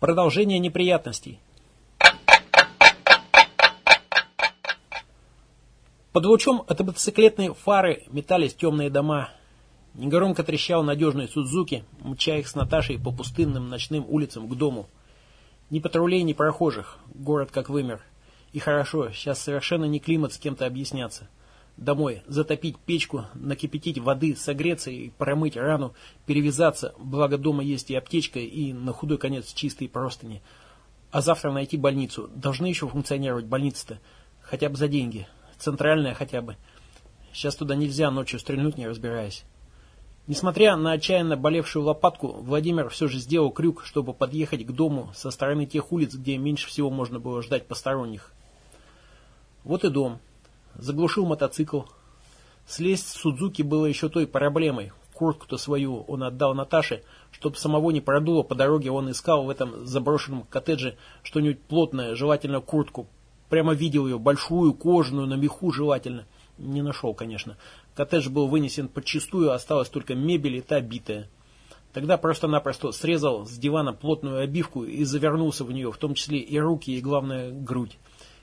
Продолжение неприятностей. Под лучом от мотоциклетной фары метались темные дома. Негромко трещал надежный Судзуки, мча их с Наташей по пустынным ночным улицам к дому. Ни патрулей, ни прохожих. Город как вымер. И хорошо, сейчас совершенно не климат с кем-то объясняться домой, затопить печку, накипятить воды, согреться и промыть рану, перевязаться, благо дома есть и аптечка, и на худой конец чистые простыни. А завтра найти больницу. Должны еще функционировать больницы-то. Хотя бы за деньги. Центральная хотя бы. Сейчас туда нельзя ночью стрельнуть, не разбираясь. Несмотря на отчаянно болевшую лопатку, Владимир все же сделал крюк, чтобы подъехать к дому со стороны тех улиц, где меньше всего можно было ждать посторонних. Вот и дом. Заглушил мотоцикл. Слезть с Судзуки было еще той проблемой. Куртку-то свою он отдал Наташе, чтобы самого не продуло по дороге, он искал в этом заброшенном коттедже что-нибудь плотное, желательно куртку. Прямо видел ее, большую, кожаную, на меху желательно. Не нашел, конечно. Коттедж был вынесен подчистую, осталась только мебель и та битая. Тогда просто-напросто срезал с дивана плотную обивку и завернулся в нее, в том числе и руки, и, главное, грудь.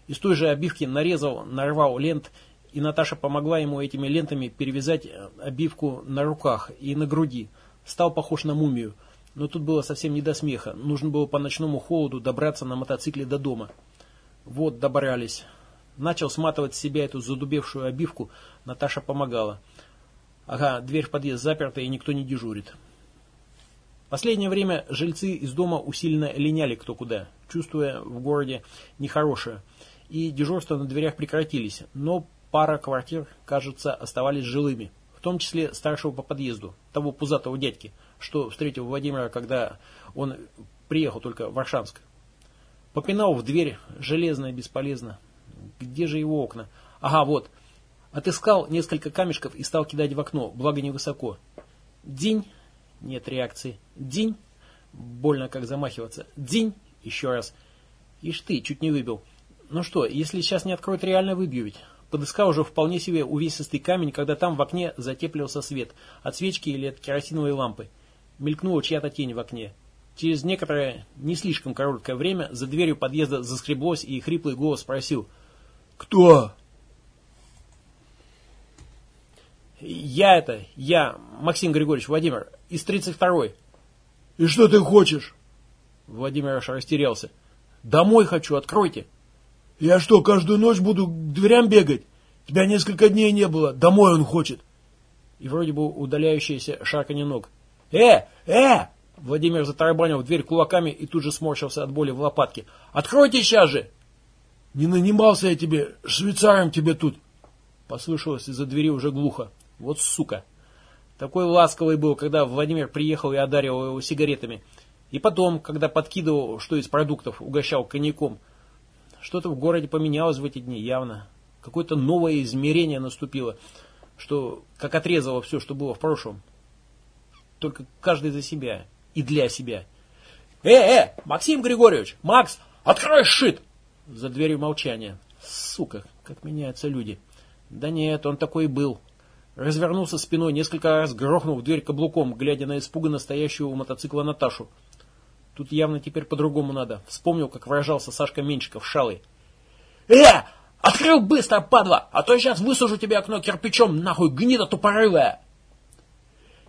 Из той же обивки нарезал, нарвал лент, и Наташа помогла ему этими лентами перевязать э, обивку на руках и на груди. Стал похож на мумию. Но тут было совсем не до смеха. Нужно было по ночному холоду добраться на мотоцикле до дома. Вот, добрались. Начал сматывать с себя эту задубевшую обивку. Наташа помогала. Ага, дверь в подъезд заперта и никто не дежурит. Последнее время жильцы из дома усиленно линяли кто куда, чувствуя в городе нехорошее и дежурства на дверях прекратились, но пара квартир, кажется, оставались жилыми, в том числе старшего по подъезду, того пузатого дядьки, что встретил Владимира, когда он приехал только в Аршанск. Попинал в дверь, железно и бесполезно. Где же его окна? Ага, вот. Отыскал несколько камешков и стал кидать в окно, благо невысоко. День. Нет реакции. День. Больно как замахиваться. День. Еще раз. Ишь ты, чуть не выбил. Ну что, если сейчас не откроют, реально выбью ведь. Подыскал уже вполне себе увесистый камень, когда там в окне затеплился свет. От свечки или от керосиновой лампы. Мелькнула чья-то тень в окне. Через некоторое, не слишком короткое время, за дверью подъезда заскреблось, и хриплый голос спросил «Кто?» «Я это, я, Максим Григорьевич Владимир, из 32-й». «И что ты хочешь?» Владимир аж растерялся. «Домой хочу, откройте». Я что, каждую ночь буду к дверям бегать? Тебя несколько дней не было, домой он хочет. И вроде бы удаляющийся шарканье ног. Э, э! Владимир затарабанил в дверь кулаками и тут же сморщился от боли в лопатке. Откройте сейчас же! Не нанимался я тебе, швейцаром тебе тут. Послышалось из-за двери уже глухо. Вот сука. Такой ласковый был, когда Владимир приехал и одаривал его сигаретами. И потом, когда подкидывал, что из продуктов, угощал коньяком. Что-то в городе поменялось в эти дни, явно. Какое-то новое измерение наступило, что как отрезало все, что было в прошлом. Только каждый за себя и для себя. «Э, э, Максим Григорьевич, Макс, открой шит!» За дверью молчания. Сука, как меняются люди. Да нет, он такой и был. Развернулся спиной, несколько раз грохнул в дверь каблуком, глядя на испуганно стоящую у мотоцикла Наташу. Тут явно теперь по-другому надо. Вспомнил, как выражался Сашка Меньшиков шалый. «Э! Открыл быстро, падла! А то сейчас высажу тебе окно кирпичом, нахуй, гнида тупорылая!»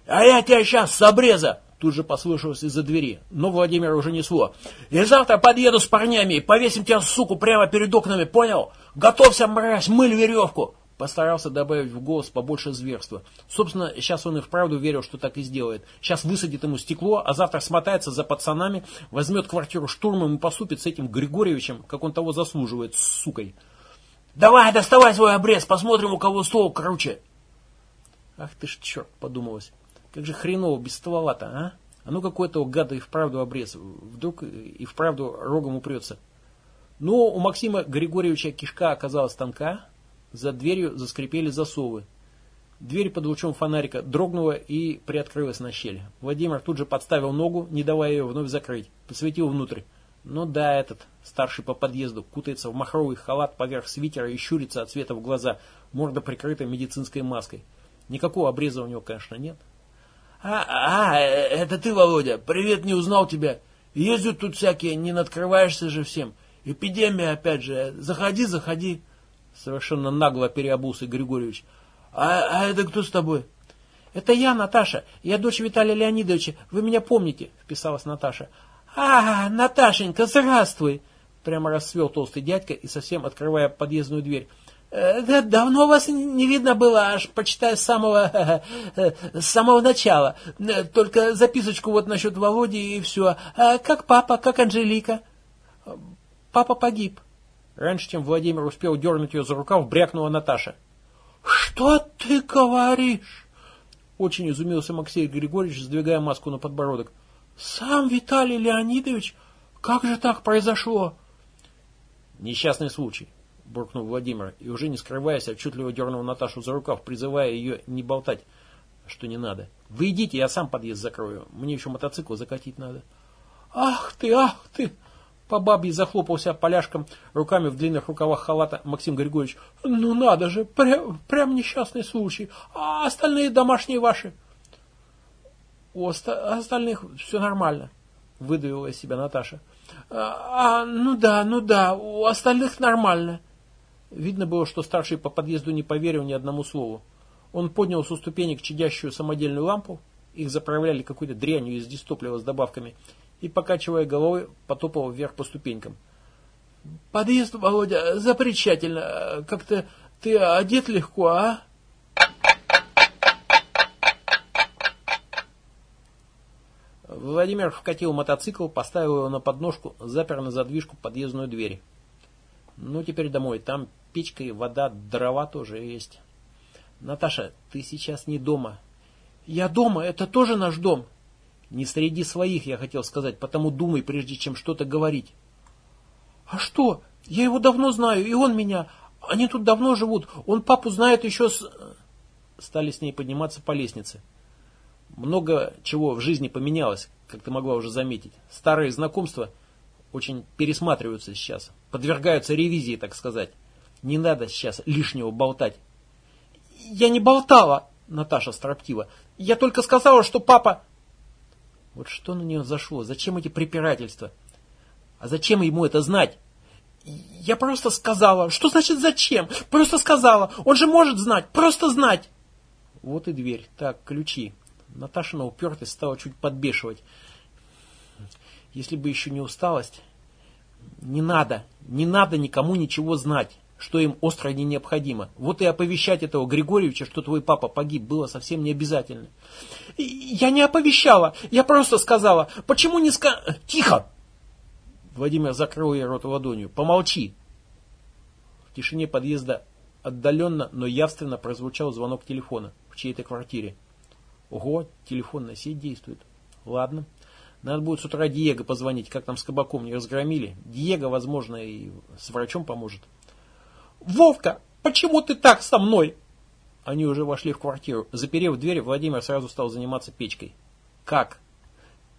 «А я тебя сейчас с обреза!» Тут же послышалось из-за двери, но Владимир уже несло. «И завтра подъеду с парнями и повесим тебя, суку, прямо перед окнами, понял? Готовься, мразь, мыль веревку!» Постарался добавить в голос побольше зверства. Собственно, сейчас он и вправду верил, что так и сделает. Сейчас высадит ему стекло, а завтра смотается за пацанами, возьмет квартиру штурмом и поступит с этим Григорьевичем, как он того заслуживает, с сукой. «Давай, доставай свой обрез, посмотрим, у кого ствол круче!» «Ах ты ж черт!» — подумалось. «Как же хреново без а? А ну какой-то гада и вправду обрез. Вдруг и вправду рогом упрется». Но у Максима Григорьевича кишка оказалась тонка, за дверью заскрипели засовы. Дверь под лучом фонарика дрогнула и приоткрылась на щель. Владимир тут же подставил ногу, не давая ее вновь закрыть. Посветил внутрь. Ну да, этот, старший по подъезду, кутается в махровый халат поверх свитера и щурится от света в глаза, морда прикрыта медицинской маской. Никакого обреза у него, конечно, нет. «А, а, это ты, Володя? Привет, не узнал тебя. Ездят тут всякие, не надкрываешься же всем. Эпидемия опять же. Заходи, заходи. Совершенно нагло переобулся Григорьевич. А, а это кто с тобой? Это я, Наташа. Я дочь Виталия Леонидовича. Вы меня помните? Вписалась Наташа. А, Наташенька, здравствуй. Прямо расцвел толстый дядька и совсем открывая подъездную дверь. Э, да, давно вас не видно было, аж почитай с самого, э, с самого начала. Э, только записочку вот насчет Володи и все. А как папа, как Анжелика? Папа погиб. Раньше, чем Владимир успел дернуть ее за рукав, брякнула Наташа. Что ты говоришь? Очень изумился Максей Григорьевич, сдвигая маску на подбородок. Сам Виталий Леонидович? Как же так произошло? Несчастный случай буркнул Владимир, и уже не скрываясь, отчетливо дернул Наташу за рукав, призывая ее не болтать, что не надо. Вы идите, я сам подъезд закрою. Мне еще мотоцикл закатить надо. Ах ты, ах ты! По бабе захлопался поляшком, руками в длинных рукавах халата Максим Григорьевич. Ну надо же, прям, прям несчастный случай. А остальные домашние ваши? У остальных все нормально, выдавила из себя Наташа. А, ну да, ну да, у остальных нормально. Видно было, что старший по подъезду не поверил ни одному слову. Он поднял со ступенек чадящую самодельную лампу, их заправляли какой-то дрянью из дистоплива с добавками, и, покачивая головой, потопал вверх по ступенькам. «Подъезд, Володя, запрещательно. Как-то ты одет легко, а?» Владимир вкатил мотоцикл, поставил его на подножку, запер на задвижку подъездную дверь. Ну, теперь домой. Там печка и вода, дрова тоже есть. Наташа, ты сейчас не дома. Я дома, это тоже наш дом. Не среди своих, я хотел сказать, потому думай, прежде чем что-то говорить. А что? Я его давно знаю, и он меня. Они тут давно живут. Он папу знает еще с... Стали с ней подниматься по лестнице. Много чего в жизни поменялось, как ты могла уже заметить. Старые знакомства очень пересматриваются сейчас подвергаются ревизии, так сказать. Не надо сейчас лишнего болтать. Я не болтала, Наташа строптива. Я только сказала, что папа... Вот что на нее зашло? Зачем эти препирательства? А зачем ему это знать? Я просто сказала. Что значит зачем? Просто сказала. Он же может знать. Просто знать. Вот и дверь. Так, ключи. Наташа на упертость стала чуть подбешивать. Если бы еще не усталость... Не надо, не надо никому ничего знать, что им остро не необходимо. Вот и оповещать этого Григорьевича, что твой папа погиб, было совсем не обязательно. Я не оповещала, я просто сказала. Почему не ска... Тихо! Владимир закрыл ей рот ладонью. Помолчи. В тишине подъезда отдаленно, но явственно прозвучал звонок телефона в чьей-то квартире. Ого, телефонная сеть действует. Ладно. Надо будет с утра Диего позвонить, как там с кабаком не разгромили. Диего, возможно, и с врачом поможет. «Вовка, почему ты так со мной?» Они уже вошли в квартиру. Заперев дверь, Владимир сразу стал заниматься печкой. «Как?»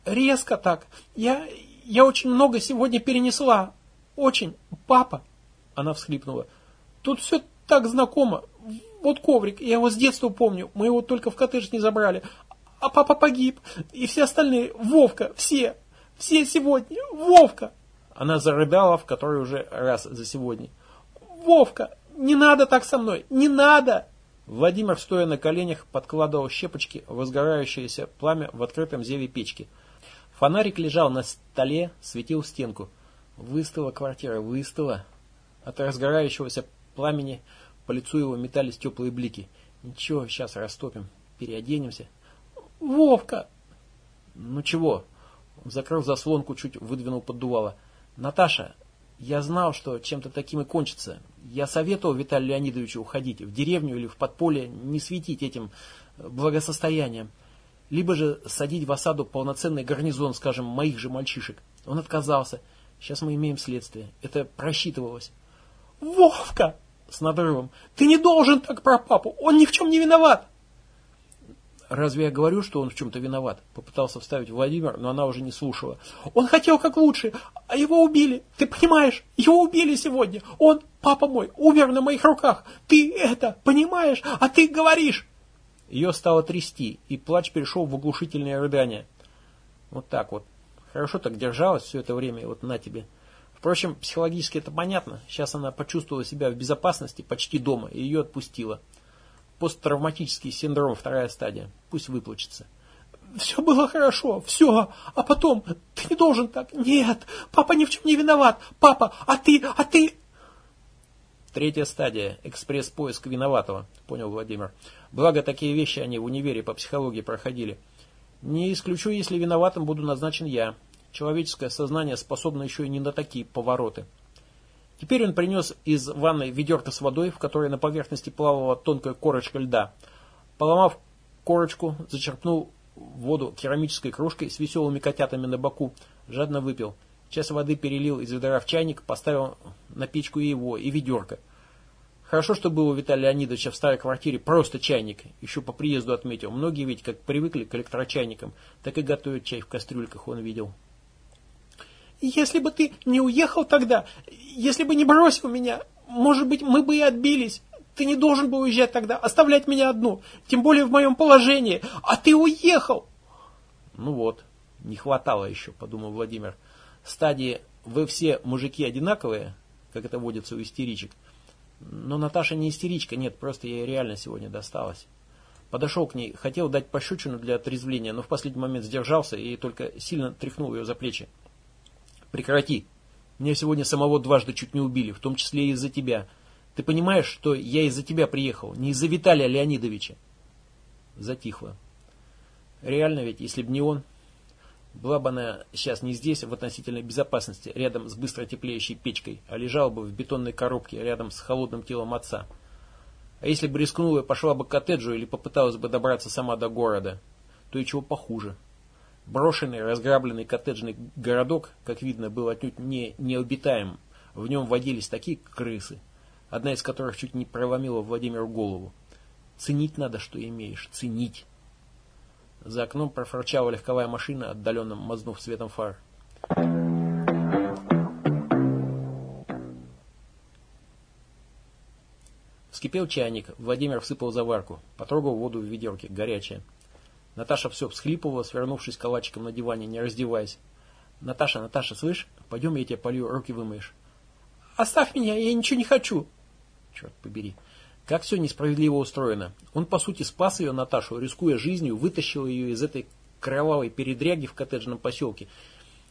«Резко так. Я, я очень много сегодня перенесла. Очень. Папа!» Она всхлипнула. «Тут все так знакомо. Вот коврик, я его с детства помню. Мы его только в коттедж не забрали а папа погиб, и все остальные, Вовка, все, все сегодня, Вовка. Она зарыдала в который уже раз за сегодня. Вовка, не надо так со мной, не надо. Владимир, стоя на коленях, подкладывал щепочки в возгорающееся пламя в открытом зеве печки. Фонарик лежал на столе, светил стенку. Выстава квартира, выстава. От разгорающегося пламени по лицу его метались теплые блики. Ничего, сейчас растопим, переоденемся. Вовка! Ну чего? Закрыл заслонку, чуть выдвинул поддувало. Наташа, я знал, что чем-то таким и кончится. Я советовал Виталию Леонидовичу уходить в деревню или в подполье, не светить этим э, благосостоянием. Либо же садить в осаду полноценный гарнизон, скажем, моих же мальчишек. Он отказался. Сейчас мы имеем следствие. Это просчитывалось. Вовка! С надрывом. Ты не должен так про папу. Он ни в чем не виноват. Разве я говорю, что он в чем-то виноват? Попытался вставить Владимир, но она уже не слушала. Он хотел как лучше, а его убили. Ты понимаешь? Его убили сегодня. Он, папа мой, умер на моих руках. Ты это понимаешь? А ты говоришь. Ее стало трясти, и плач перешел в оглушительное рыдание. Вот так вот. Хорошо так держалась все это время, вот на тебе. Впрочем, психологически это понятно. Сейчас она почувствовала себя в безопасности, почти дома, и ее отпустила. Посттравматический синдром, вторая стадия. Пусть выплачется. Все было хорошо, все. А потом, ты не должен так. Нет, папа ни в чем не виноват. Папа, а ты, а ты... Третья стадия. Экспресс-поиск виноватого, понял Владимир. Благо, такие вещи они в универе по психологии проходили. Не исключу, если виноватым буду назначен я. Человеческое сознание способно еще и не на такие повороты. Теперь он принес из ванной ведерко с водой, в которой на поверхности плавала тонкая корочка льда. Поломав корочку, зачерпнул воду керамической кружкой с веселыми котятами на боку, жадно выпил. Час воды перелил из ведра в чайник, поставил на печку и его, и ведерко. Хорошо, что был у Виталия Леонидовича в старой квартире просто чайник. Еще по приезду отметил. Многие ведь как привыкли к электрочайникам, так и готовят чай в кастрюльках, он видел. Если бы ты не уехал тогда, если бы не бросил меня, может быть, мы бы и отбились. Ты не должен был уезжать тогда, оставлять меня одну, тем более в моем положении. А ты уехал. Ну вот, не хватало еще, подумал Владимир. Стадии «вы все мужики одинаковые», как это водится у истеричек. Но Наташа не истеричка, нет, просто ей реально сегодня досталось. Подошел к ней, хотел дать пощечину для отрезвления, но в последний момент сдержался и только сильно тряхнул ее за плечи. Прекрати. Меня сегодня самого дважды чуть не убили, в том числе и из-за тебя. Ты понимаешь, что я из-за тебя приехал, не из-за Виталия Леонидовича? Затихло. Реально ведь, если бы не он, была бы она сейчас не здесь, в относительной безопасности, рядом с быстро теплеющей печкой, а лежала бы в бетонной коробке рядом с холодным телом отца. А если бы рискнула и пошла бы к коттеджу или попыталась бы добраться сама до города, то и чего похуже – Брошенный, разграбленный коттеджный городок, как видно, был отнюдь не необитаем. В нем водились такие крысы, одна из которых чуть не проломила Владимиру голову. Ценить надо, что имеешь, ценить. За окном профорчала легковая машина, отдаленно мазнув светом фар. Вскипел чайник, Владимир всыпал заварку, потрогал воду в ведерке, горячая. Наташа все всхлипывала, свернувшись калачиком на диване, не раздеваясь. «Наташа, Наташа, слышь, пойдем я тебе полью, руки вымоешь». «Оставь меня, я ничего не хочу». Черт побери. Как все несправедливо устроено. Он, по сути, спас ее, Наташу, рискуя жизнью, вытащил ее из этой кровавой передряги в коттеджном поселке.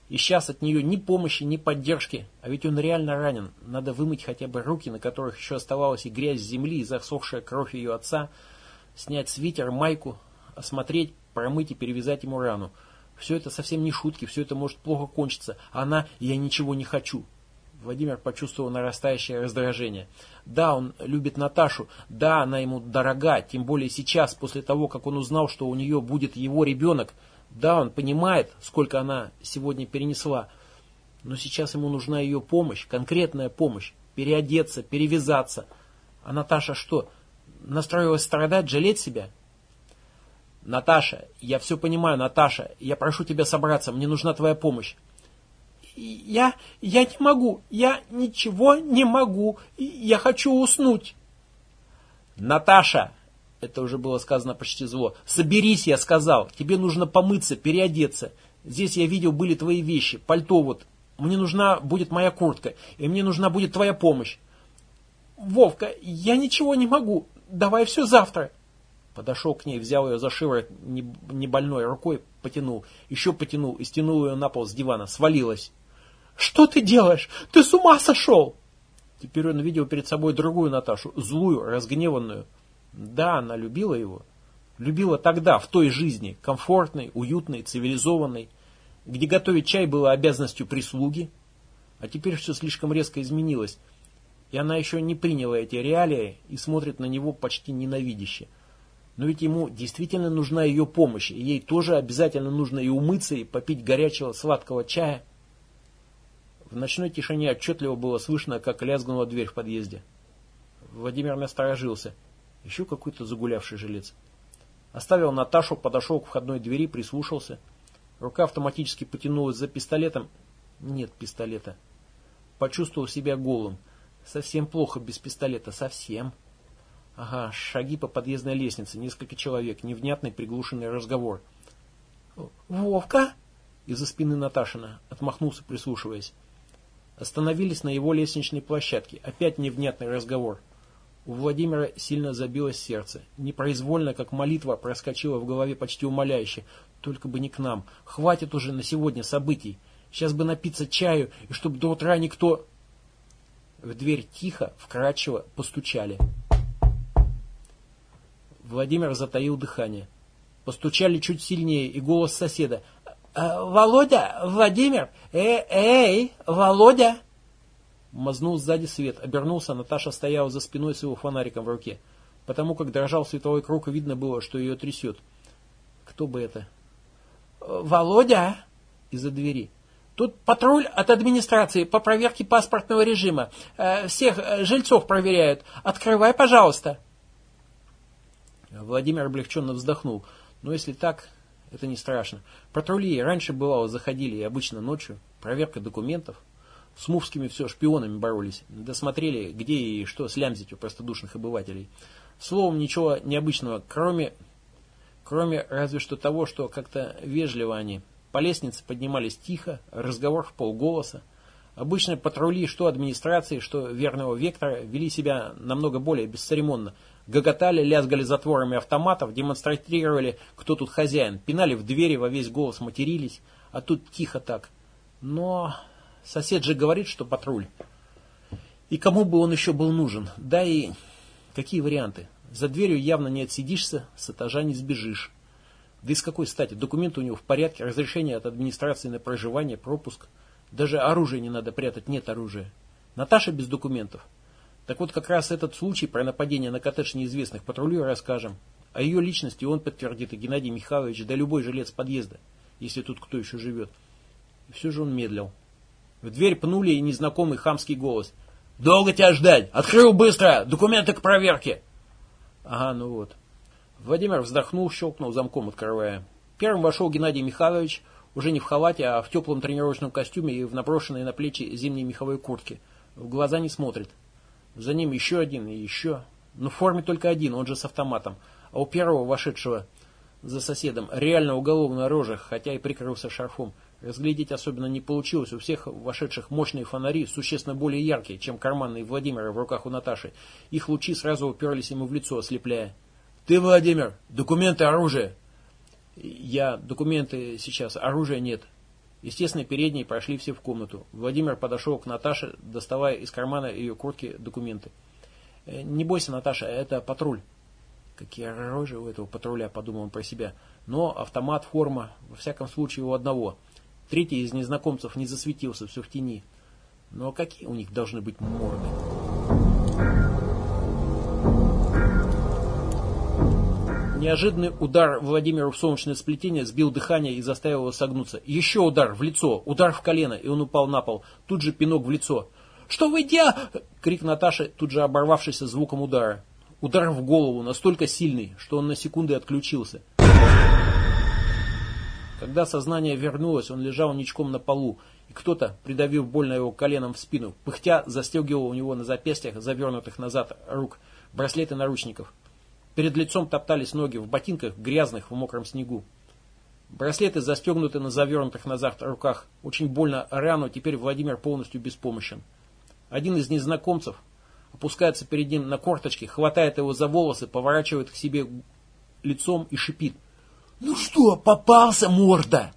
И сейчас от нее ни помощи, ни поддержки. А ведь он реально ранен. Надо вымыть хотя бы руки, на которых еще оставалась и грязь земли, и засохшая кровь ее отца. Снять свитер, майку, осмотреть, промыть и перевязать ему рану. Все это совсем не шутки, все это может плохо кончиться. Она «я ничего не хочу». Владимир почувствовал нарастающее раздражение. Да, он любит Наташу, да, она ему дорога, тем более сейчас, после того, как он узнал, что у нее будет его ребенок. Да, он понимает, сколько она сегодня перенесла, но сейчас ему нужна ее помощь, конкретная помощь, переодеться, перевязаться. А Наташа что, настроилась страдать, жалеть себя? «Наташа, я все понимаю, Наташа, я прошу тебя собраться, мне нужна твоя помощь». «Я... я не могу, я ничего не могу, я хочу уснуть». «Наташа!» Это уже было сказано почти зло. «Соберись, я сказал. Тебе нужно помыться, переодеться. Здесь я видел были твои вещи, пальто вот. Мне нужна будет моя куртка, и мне нужна будет твоя помощь». «Вовка, я ничего не могу. Давай все завтра». Подошел к ней, взял ее за шиворот не больной рукой, потянул, еще потянул и стянул ее на пол с дивана. Свалилась. «Что ты делаешь? Ты с ума сошел!» Теперь он видел перед собой другую Наташу, злую, разгневанную. Да, она любила его. Любила тогда, в той жизни, комфортной, уютной, цивилизованной, где готовить чай было обязанностью прислуги. А теперь все слишком резко изменилось, и она еще не приняла эти реалии и смотрит на него почти ненавидяще. Но ведь ему действительно нужна ее помощь, и ей тоже обязательно нужно и умыться, и попить горячего сладкого чая. В ночной тишине отчетливо было слышно, как лязгнула дверь в подъезде. Владимир насторожился. Еще какой-то загулявший жилец. Оставил Наташу, подошел к входной двери, прислушался. Рука автоматически потянулась за пистолетом. Нет пистолета. Почувствовал себя голым. Совсем плохо без пистолета, совсем. Ага, шаги по подъездной лестнице, несколько человек, невнятный приглушенный разговор. «Вовка?» из-за спины Наташина, отмахнулся, прислушиваясь. Остановились на его лестничной площадке. Опять невнятный разговор. У Владимира сильно забилось сердце. Непроизвольно, как молитва, проскочила в голове почти умоляюще. Только бы не к нам. Хватит уже на сегодня событий. Сейчас бы напиться чаю, и чтобы до утра никто... В дверь тихо, вкрадчиво постучали. Владимир затаил дыхание. Постучали чуть сильнее, и голос соседа. «Э, «Володя! Владимир! Э, эй! Володя!» Мазнул сзади свет, обернулся, Наташа стояла за спиной с его фонариком в руке. Потому как дрожал световой круг, видно было, что ее трясет. Кто бы это? «Володя!» Из-за двери. «Тут патруль от администрации по проверке паспортного режима. Э, всех жильцов проверяют. Открывай, пожалуйста!» Владимир облегченно вздохнул. Но если так, это не страшно. Патрули раньше бывало заходили и обычно ночью. Проверка документов. С мувскими все шпионами боролись. Досмотрели, где и что слямзить у простодушных обывателей. Словом, ничего необычного, кроме, кроме разве что того, что как-то вежливо они. По лестнице поднимались тихо, разговор в полголоса. Обычно патрули, что администрации, что верного вектора, вели себя намного более бесцеремонно, Гоготали, лязгали затворами автоматов, демонстрировали, кто тут хозяин, пинали в двери во весь голос, матерились, а тут тихо так. Но сосед же говорит, что патруль. И кому бы он еще был нужен? Да и какие варианты? За дверью явно не отсидишься, с этажа не сбежишь. Да и с какой стати? Документы у него в порядке, разрешение от администрации на проживание, пропуск. Даже оружие не надо прятать, нет оружия. Наташа без документов. Так вот, как раз этот случай про нападение на коттедж неизвестных патрулю расскажем. О ее личности он подтвердит и Геннадий Михайлович, да любой жилец подъезда, если тут кто еще живет. И все же он медлил. В дверь пнули и незнакомый хамский голос. «Долго тебя ждать! Открыл быстро! Документы к проверке!» Ага, ну вот. Владимир вздохнул, щелкнул замком, открывая. Первым вошел Геннадий Михайлович, уже не в халате, а в теплом тренировочном костюме и в наброшенной на плечи зимней меховой куртке. В глаза не смотрит. За ним еще один и еще. Но в форме только один, он же с автоматом. А у первого, вошедшего за соседом, реально уголовная рожа, хотя и прикрылся шарфом. Разглядеть особенно не получилось. У всех вошедших мощные фонари, существенно более яркие, чем карманные Владимира в руках у Наташи. Их лучи сразу уперлись ему в лицо, ослепляя. «Ты, Владимир, документы, оружие!» «Я, документы сейчас, оружия нет», Естественно, передние прошли все в комнату. Владимир подошел к Наташе, доставая из кармана ее куртки документы. «Э, «Не бойся, Наташа, это патруль». Какие рожи у этого патруля, подумал он про себя. Но автомат, форма, во всяком случае у одного. Третий из незнакомцев не засветился, все в тени. Но какие у них должны быть морды? Неожиданный удар Владимиру в солнечное сплетение сбил дыхание и заставил его согнуться. Еще удар в лицо, удар в колено, и он упал на пол. Тут же пинок в лицо. «Что вы делаете?» Крик Наташи, тут же оборвавшийся звуком удара. Удар в голову настолько сильный, что он на секунды отключился. Когда сознание вернулось, он лежал ничком на полу, и кто-то, придавив больно его коленом в спину, пыхтя застегивал у него на запястьях, завернутых назад рук, браслеты наручников. Перед лицом топтались ноги в ботинках, грязных, в мокром снегу. Браслеты застегнуты на завернутых назад руках. Очень больно рану, теперь Владимир полностью беспомощен. Один из незнакомцев опускается перед ним на корточки, хватает его за волосы, поворачивает к себе лицом и шипит. «Ну что, попался, морда!»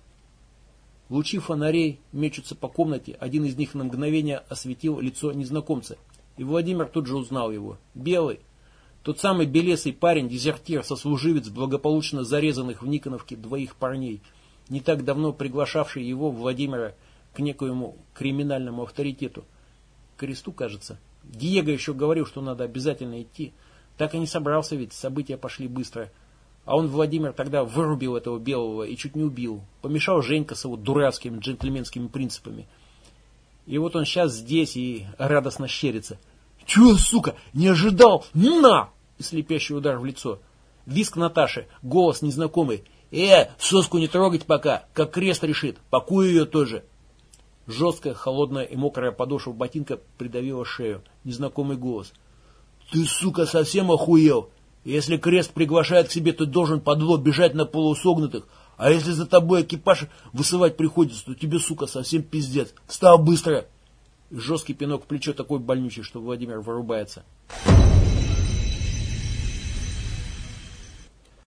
Лучи фонарей мечутся по комнате, один из них на мгновение осветил лицо незнакомца. И Владимир тут же узнал его. Белый, тот самый белесый парень, дезертир, сослуживец благополучно зарезанных в Никоновке двоих парней, не так давно приглашавший его, Владимира, к некоему криминальному авторитету. Кресту, кажется. Диего еще говорил, что надо обязательно идти. Так и не собрался ведь, события пошли быстро. А он, Владимир, тогда вырубил этого белого и чуть не убил. Помешал Женька с его дурацкими джентльменскими принципами. И вот он сейчас здесь и радостно щерится. «Чего, сука, не ожидал? На!» И слепящий удар в лицо. Виск Наташи, голос незнакомый. «Э, соску не трогать пока, как крест решит, пакую ее тоже». Жесткая, холодная и мокрая подошва ботинка придавила шею. Незнакомый голос. «Ты, сука, совсем охуел? Если крест приглашает к себе, ты должен под лоб бежать на полусогнутых, А если за тобой экипаж высывать приходится, то тебе, сука, совсем пиздец. Встал быстро. Жесткий пинок в плечо такой больнючий, что Владимир вырубается.